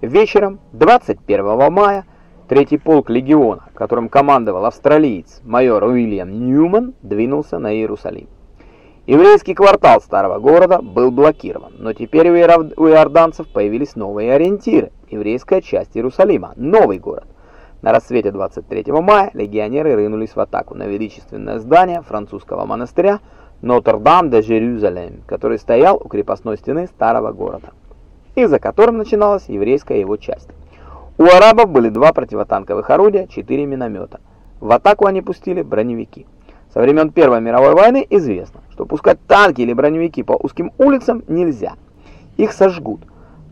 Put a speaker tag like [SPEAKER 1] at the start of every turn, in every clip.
[SPEAKER 1] Вечером 21 мая третий полк легиона, которым командовал австралиец майор Уильям Ньюман, двинулся на Иерусалим. Еврейский квартал старого города был блокирован, но теперь у иорданцев появились новые ориентиры. Еврейская часть Иерусалима, новый город. На рассвете 23 мая легионеры рынулись в атаку на величественное здание французского монастыря Нотр-Дам-де-Жерюзалем, который стоял у крепостной стены старого города, и за которым начиналась еврейская его часть. У арабов были два противотанковых орудия, четыре миномета. В атаку они пустили броневики. Со времен Первой мировой войны известно, что пускать танки или броневики по узким улицам нельзя. Их сожгут.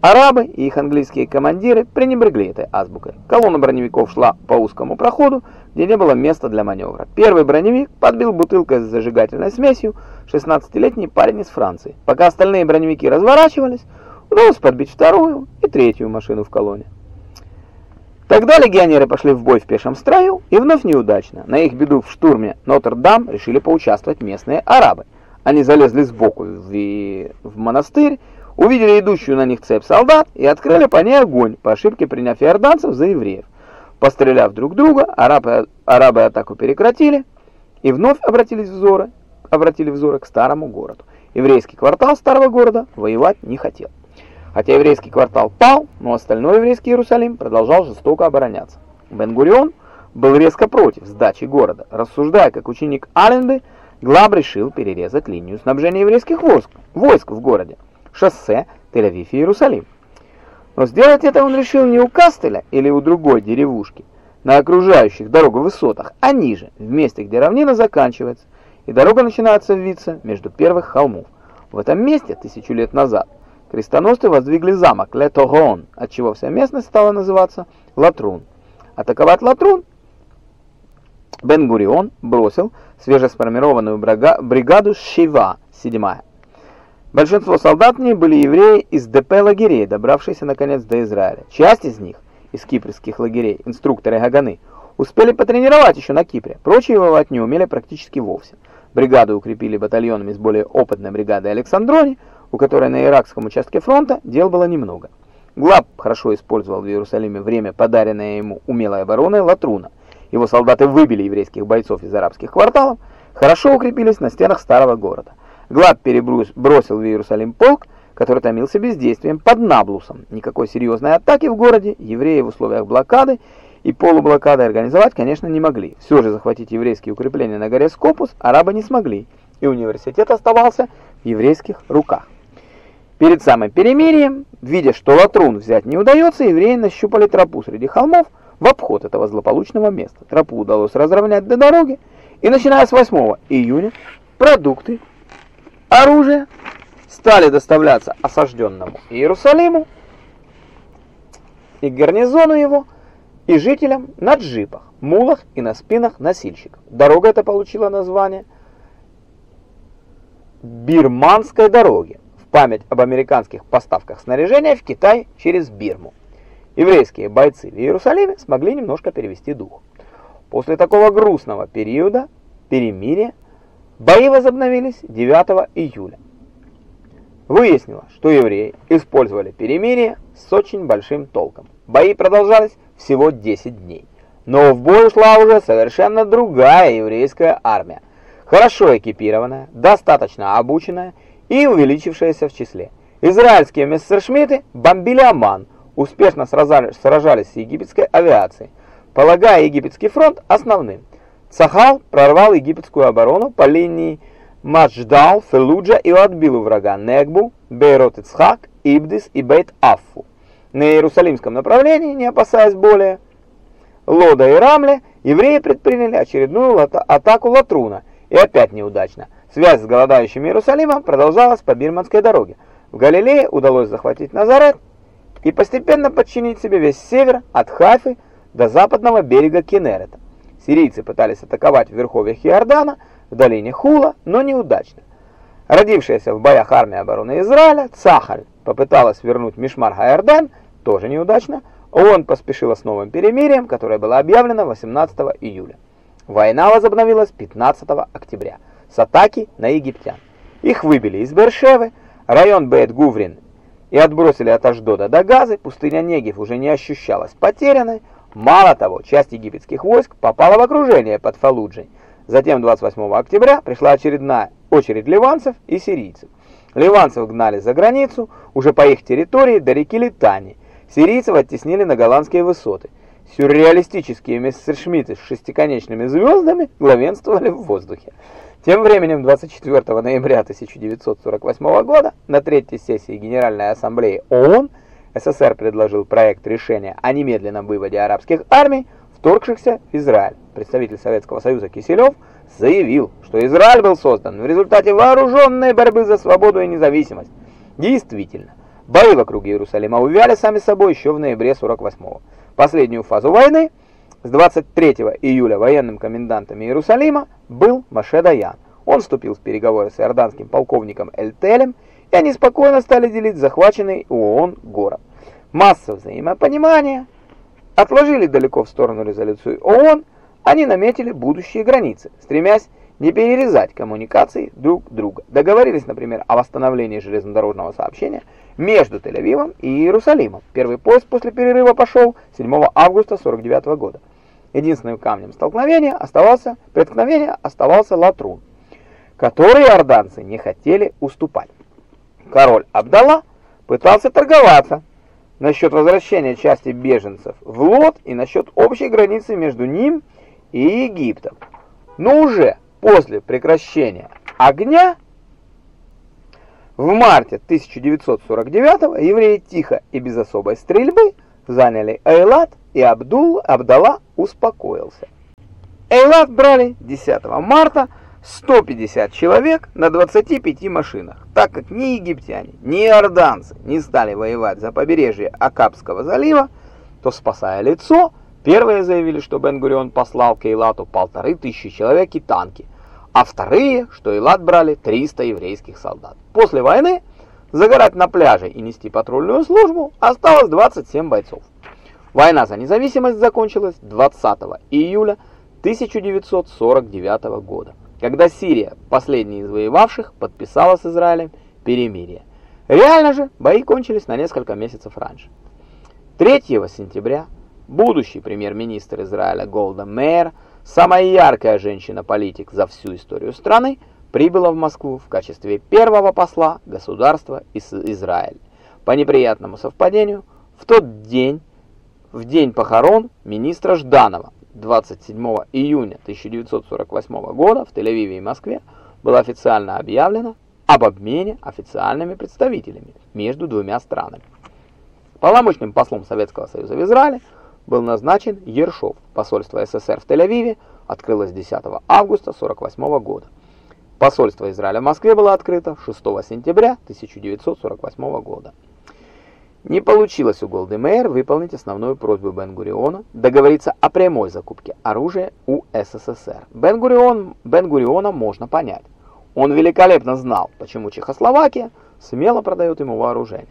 [SPEAKER 1] Арабы и их английские командиры пренебрегли этой азбукой. Колонна броневиков шла по узкому проходу, где не было места для маневра. Первый броневик подбил бутылкой с зажигательной смесью 16-летний парень из Франции. Пока остальные броневики разворачивались, удалось подбить вторую и третью машину в колонне. Тогда легионеры пошли в бой в пешем строю, и вновь неудачно. На их беду в штурме Нотр-Дам решили поучаствовать местные арабы. Они залезли сбоку в, в монастырь, увидели идущую на них цепь солдат и открыли по ней огонь, по ошибке приняв иорданцев за евреев. Постреляв друг друга, арабы, арабы атаку прекратили и вновь обратились взоры, обратили взоры к старому городу. Еврейский квартал старого города воевать не хотел. Хотя еврейский квартал пал, но остальной еврейский Иерусалим продолжал жестоко обороняться. Бен-Гурион был резко против сдачи города. Рассуждая как ученик Аленбы, Глаб решил перерезать линию снабжения еврейских войск, войск в городе шоссе Тель-Авив и Иерусалим. Но сделать это он решил не у Кастеля или у другой деревушки, на окружающих дорогу высотах, а ниже, в месте, где равнина заканчивается, и дорога начинается виться между первых холмов. В этом месте, тысячу лет назад, крестоносцы воздвигли замок Ле-Торон, отчего вся местность стала называться Латрун. Атаковать Латрун Бен-Гурион бросил свежесформированную бригаду Шива, 7-я. Большинство солдат в ней были евреи из ДП лагерей, добравшиеся наконец до Израиля. Часть из них, из кипрских лагерей, инструкторы Гаганы, успели потренировать еще на Кипре, прочие воевать не умели практически вовсе. Бригаду укрепили батальонами с более опытной бригадой Александрони, у которой на иракском участке фронта дел было немного. Глаб хорошо использовал в Иерусалиме время, подаренное ему умелой обороной Латруна. Его солдаты выбили еврейских бойцов из арабских кварталов, хорошо укрепились на стенах старого города. Глад перебросил в Иерусалим полк, который томился бездействием под Наблусом. Никакой серьезной атаки в городе евреи в условиях блокады и полублокады организовать, конечно, не могли. Все же захватить еврейские укрепления на горе Скопус арабы не смогли, и университет оставался в еврейских руках. Перед самым перемирием, видя, что Латрун взять не удается, евреи нащупали тропу среди холмов в обход этого злополучного места. Тропу удалось разровнять до дороги, и начиная с 8 июня продукты оружие стали доставляться осажденному Иерусалиму и гарнизону его, и жителям на джипах, мулах и на спинах носильщиков. Дорога эта получила название Бирманской дороги память об американских поставках снаряжения в Китай через Бирму. Еврейские бойцы в Иерусалиме смогли немножко перевести дух. После такого грустного периода перемирия Бои возобновились 9 июля. Выяснилось, что евреи использовали перемирие с очень большим толком. Бои продолжались всего 10 дней. Но в бой шла уже совершенно другая еврейская армия. Хорошо экипированная, достаточно обученная и увеличившаяся в числе. Израильские мессершмитты бомбили Аман, успешно сражались с египетской авиацией, полагая египетский фронт основным. Сахал прорвал египетскую оборону по линии Мадждал, Фелуджа и отбил у врага Негбу, Бейрот-Ицхак, Ибдис и Бейт-Аффу. На Иерусалимском направлении, не опасаясь более Лода и Рамле, евреи предприняли очередную атаку Латруна, и опять неудачно. Связь с голодающим Иерусалимом продолжалась по Бирманской дороге. В Галилее удалось захватить Назарет и постепенно подчинить себе весь север от Хайфы до западного берега Кенерета. Сирийцы пытались атаковать в верховьях Иордана, в долине Хула, но неудачно. Родившаяся в боях армия обороны Израиля, Цахаль попыталась вернуть Мишмар Хайордан, тоже неудачно. Он поспешил с новым перемирием, которое было объявлено 18 июля. Война возобновилась 15 октября с атаки на египтян. Их выбили из Бершевы, район Бейт-Гуврин и отбросили от Аждода до Газы, пустыня Негев уже не ощущалась потерянной. Мало того, часть египетских войск попала в окружение под Фалуджей. Затем 28 октября пришла очередная очередь ливанцев и сирийцев. Ливанцев гнали за границу, уже по их территории до реки Литани. Сирийцев оттеснили на голландские высоты. Сюрреалистические мессершмитты с шестиконечными звездами главенствовали в воздухе. Тем временем 24 ноября 1948 года на третьей сессии Генеральной Ассамблеи ООН СССР предложил проект решения о немедленном выводе арабских армий, вторгшихся в Израиль. Представитель Советского Союза Киселев заявил, что Израиль был создан в результате вооруженной борьбы за свободу и независимость. Действительно, бои вокруг Иерусалима увяли сами собой еще в ноябре 48-го. Последнюю фазу войны с 23 июля военным комендантом Иерусалима был Маше Даян. Он вступил в переговоры с иорданским полковником Эль-Телем, и они спокойно стали делить захваченный ООН город. Масса взаимопонимания. Отложили далеко в сторону резолюцию ООН, они наметили будущие границы, стремясь не перерезать коммуникации друг друга. Договорились, например, о восстановлении железнодорожного сообщения между Тель-Авивом и Иерусалимом. Первый поезд после перерыва пошел 7 августа 49 года. Единственным камнем столкновения оставался, преткновения оставался Латрун, который иорданцы не хотели уступать. Король Абдалла пытался торговаться насчет возвращения части беженцев в Лот и насчет общей границы между ним и Египтом. Но уже после прекращения огня в марте 1949 евреи тихо и без особой стрельбы заняли Эйлат, и Абдул Абдалла успокоился. Эйлат брали 10 марта 150 человек на 25 машинах, так как ни египтяне, ни иорданцы не стали воевать за побережье Акапского залива, то, спасая лицо, первые заявили, что Бен-Гурион послал к Эйлату полторы тысячи человек и танки, а вторые, что Эйлат брали 300 еврейских солдат. После войны загорать на пляже и нести патрульную службу осталось 27 бойцов. Война за независимость закончилась 20 июля 1949 года, когда Сирия, последний из воевавших, подписала с Израилем перемирие. Реально же бои кончились на несколько месяцев раньше. 3 сентября будущий премьер-министр Израиля Голда Мейер самая яркая женщина-политик за всю историю страны, прибыла в Москву в качестве первого посла государства из Израиль. По неприятному совпадению, в тот день, в день похорон министра Жданова, 27 июня 1948 года в Тель-Авиве и Москве было официально объявлено об обмене официальными представителями между двумя странами. Полномочным послом Советского Союза в Израиле был назначен Ершов. Посольство СССР в Тель-Авиве открылось 10 августа 1948 года. Посольство Израиля в Москве было открыто 6 сентября 1948 года. Не получилось у Голды Меир выполнить основную просьбу Бен-Гуриона договориться о прямой закупке оружия у СССР. Бен-Гурион, Бен-Гуриона можно понять. Он великолепно знал, почему Чехословакия смело продает ему вооружение.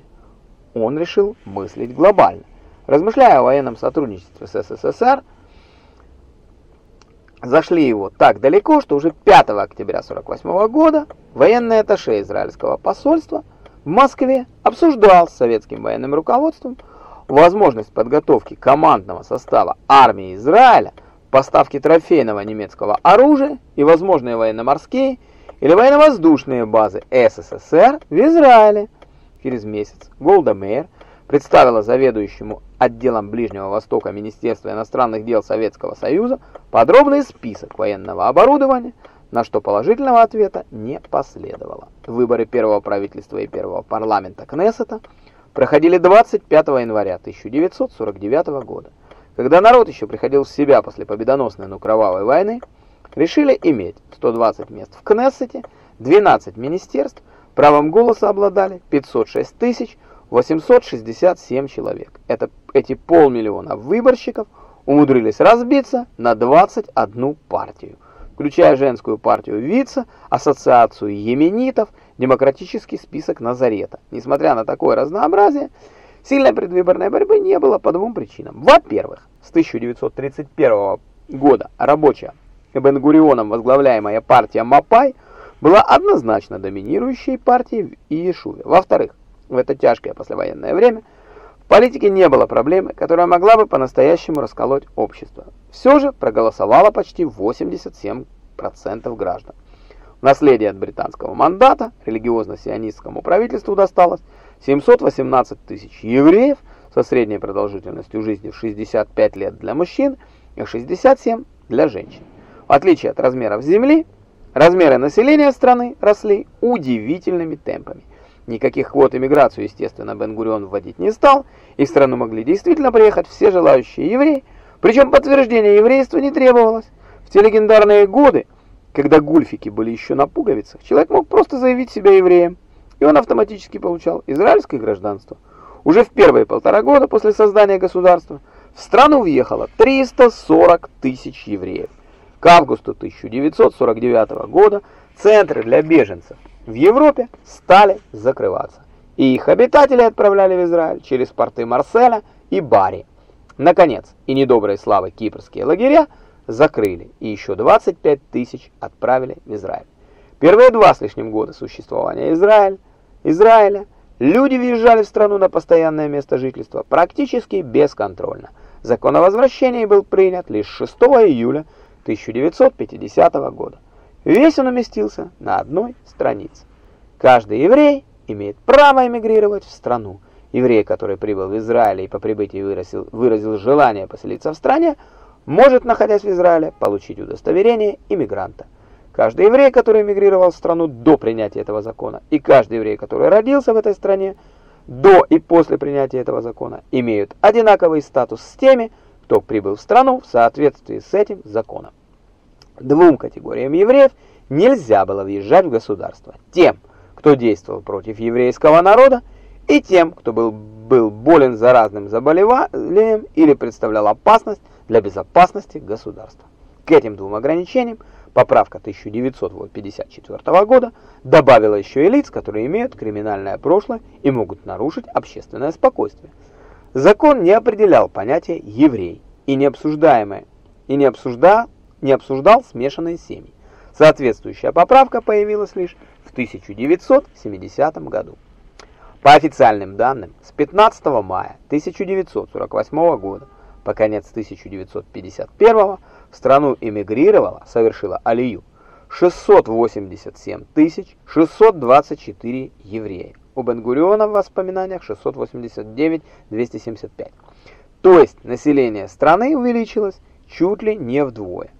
[SPEAKER 1] Он решил мыслить глобально. Размышляя о военном сотрудничестве с СССР, зашли его так далеко, что уже 5 октября 1948 года военный атташе израильского посольства в Москве обсуждал с советским военным руководством возможность подготовки командного состава армии Израиля, поставки трофейного немецкого оружия и возможные военно-морские или военно-воздушные базы СССР в Израиле. Через месяц Голда Меир представила заведующему отделом Ближнего Востока Министерства иностранных дел Советского Союза подробный список военного оборудования, на что положительного ответа не последовало. Выборы первого правительства и первого парламента Кнессета проходили 25 января 1949 года. Когда народ еще приходил в себя после победоносной, но кровавой войны, решили иметь 120 мест в Кнессете, 12 министерств, правом голоса обладали 506 тысяч 867 человек. Это, эти полмиллиона выборщиков умудрились разбиться на 21 партию, включая женскую партию Вица, ассоциацию йеменитов, демократический список Назарета. Несмотря на такое разнообразие, сильной предвыборной борьбы не было по двум причинам. Во-первых, с 1931 года рабочая Бен-Гурионом возглавляемая партия Мапай была однозначно доминирующей партией в Иешуве. Во-вторых, В это тяжкое послевоенное время политике не было проблемы, которая могла бы по-настоящему расколоть общество. Все же проголосовало почти 87% граждан. В наследие от британского мандата религиозно-сионистскому правительству досталось 718 тысяч евреев со средней продолжительностью жизни в 65 лет для мужчин и 67 для женщин. В отличие от размеров земли, размеры населения страны росли удивительными темпами. Никаких квот иммиграцию, естественно, Бен-Гурион вводить не стал, и в страну могли действительно приехать все желающие евреи, причем подтверждение еврейства не требовалось. В те легендарные годы, когда гульфики были еще на пуговицах, человек мог просто заявить себя евреем, и он автоматически получал израильское гражданство. Уже в первые полтора года после создания государства в страну въехало 340 тысяч евреев. К августу 1949 года центры для беженцев в Европе стали закрываться, и их обитатели отправляли в Израиль через порты Марселя и Бари. Наконец, и недоброй славы кипрские лагеря закрыли, и еще 25 тысяч отправили в Израиль. Первые два с лишним года существования Израиль, Израиля люди въезжали в страну на постоянное место жительства практически бесконтрольно. Закон о возвращении был принят лишь 6 июля 1950 года. Весь он уместился на одной странице. Каждый еврей имеет право эмигрировать в страну. Еврей, который прибыл в Израиль и по прибытии выразил, выразил желание поселиться в стране, может, находясь в Израиле, получить удостоверение иммигранта. Каждый еврей, который эмигрировал в страну до принятия этого закона, и каждый еврей, который родился в этой стране до и после принятия этого закона, имеют одинаковый статус с теми, кто прибыл в страну в соответствии с этим законом. Двум категориям евреев нельзя было въезжать в государство. Тем, кто действовал против еврейского народа, и тем, кто был, был болен заразным заболеванием или представлял опасность для безопасности государства. К этим двум ограничениям поправка 1954 года добавила еще и лиц, которые имеют криминальное прошлое и могут нарушить общественное спокойствие. Закон не определял понятие «еврей» и не, обсуждаемое, и не, обсужда, не обсуждал смешанные семьи. Соответствующая поправка появилась лишь в 1970 году. По официальным данным, с 15 мая 1948 года по конец 1951 в страну эмигрировало, совершила алию, 687 624 еврея. У Бен-Гуриона в воспоминаниях 689-275. То есть население страны увеличилось чуть ли не вдвое.